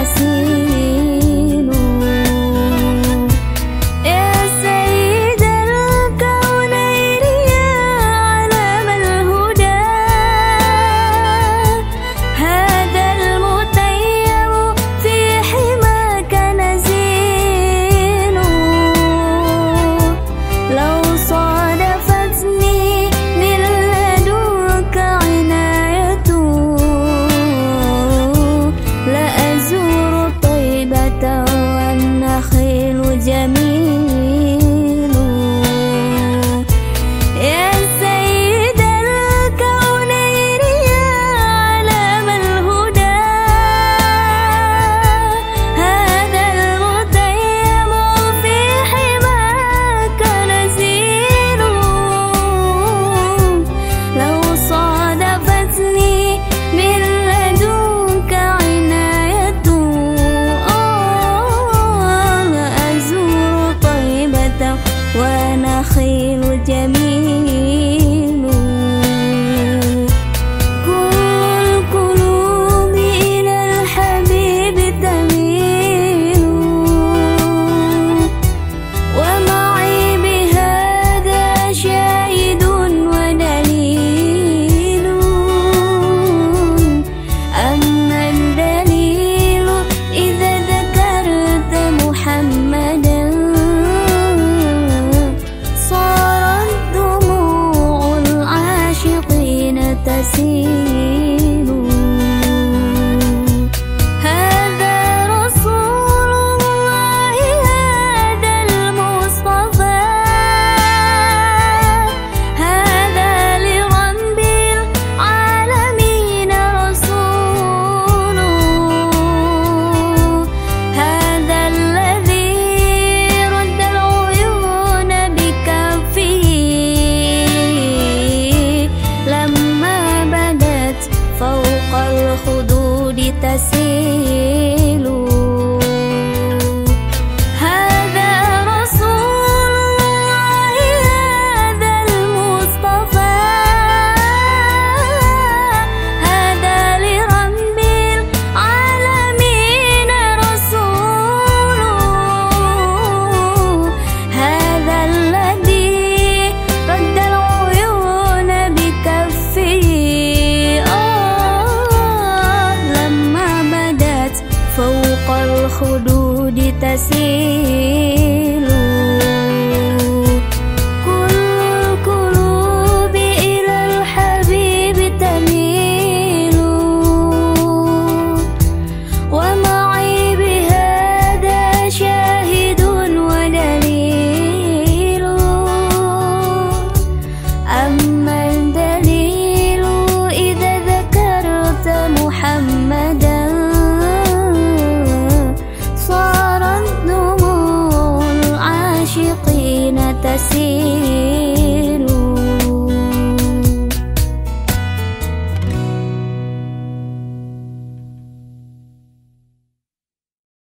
kasih see Tulqal khududi tasilu से